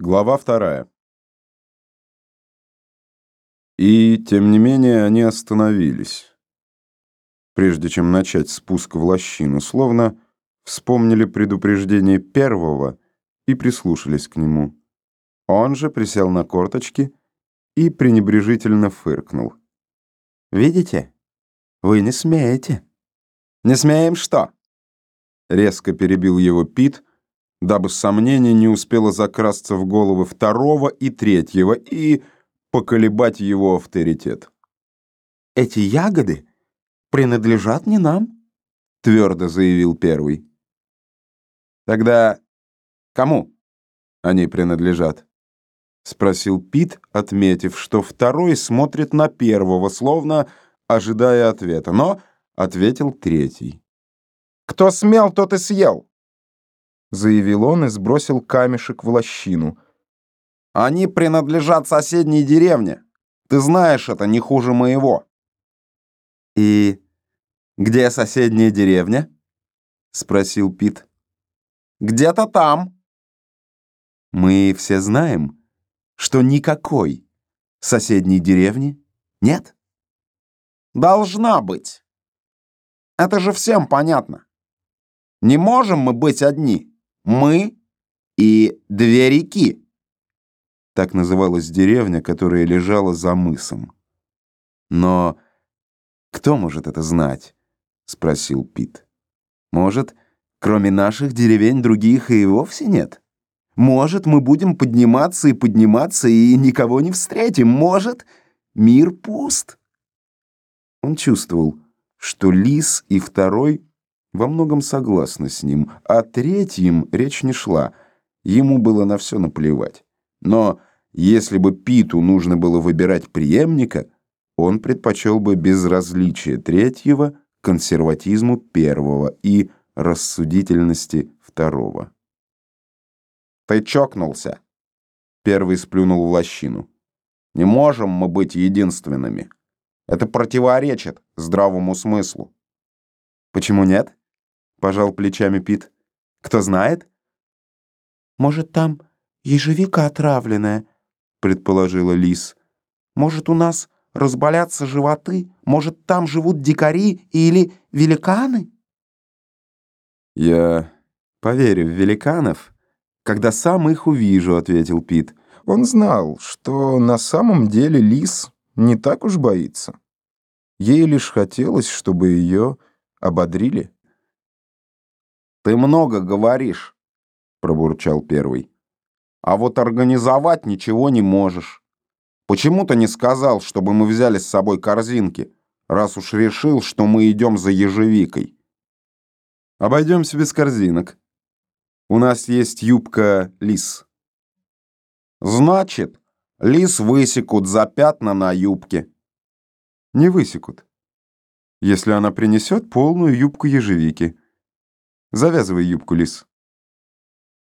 Глава вторая. И, тем не менее, они остановились. Прежде чем начать спуск в лощину, словно вспомнили предупреждение первого и прислушались к нему. Он же присел на корточки и пренебрежительно фыркнул. «Видите? Вы не смеете». «Не смеем что?» Резко перебил его Пит, дабы сомнение не успело закрасться в головы второго и третьего и поколебать его авторитет. «Эти ягоды принадлежат не нам», — твердо заявил первый. «Тогда кому они принадлежат?» — спросил Пит, отметив, что второй смотрит на первого, словно ожидая ответа, но ответил третий. «Кто смел, тот и съел!» — заявил он и сбросил камешек в лощину. «Они принадлежат соседней деревне. Ты знаешь это не хуже моего». «И где соседняя деревня?» — спросил Пит. «Где-то там». «Мы все знаем, что никакой соседней деревни нет?» «Должна быть. Это же всем понятно. Не можем мы быть одни». Мы и две реки. Так называлась деревня, которая лежала за мысом. Но кто может это знать? Спросил Пит. Может, кроме наших деревень других и вовсе нет? Может, мы будем подниматься и подниматься и никого не встретим? Может, мир пуст? Он чувствовал, что лис и второй во многом согласны с ним, а третьим речь не шла. Ему было на все наплевать. Но если бы Питу нужно было выбирать преемника, он предпочел бы безразличие третьего, консерватизму первого и рассудительности второго. «Ты чокнулся!» Первый сплюнул в лощину. «Не можем мы быть единственными. Это противоречит здравому смыслу». «Почему нет?» Пожал плечами Пит. Кто знает? Может, там ежевика отравленная, предположила Лис. Может, у нас разболятся животы? Может, там живут дикари или великаны? Я поверю в великанов, когда сам их увижу, ответил Пит. Он знал, что на самом деле лис не так уж боится. Ей лишь хотелось, чтобы ее ободрили. «Ты много говоришь», — пробурчал первый. «А вот организовать ничего не можешь. Почему ты не сказал, чтобы мы взяли с собой корзинки, раз уж решил, что мы идем за ежевикой?» «Обойдемся без корзинок. У нас есть юбка лис». «Значит, лис высекут за пятна на юбке». «Не высекут, если она принесет полную юбку ежевики». Завязывай юбку, Лис.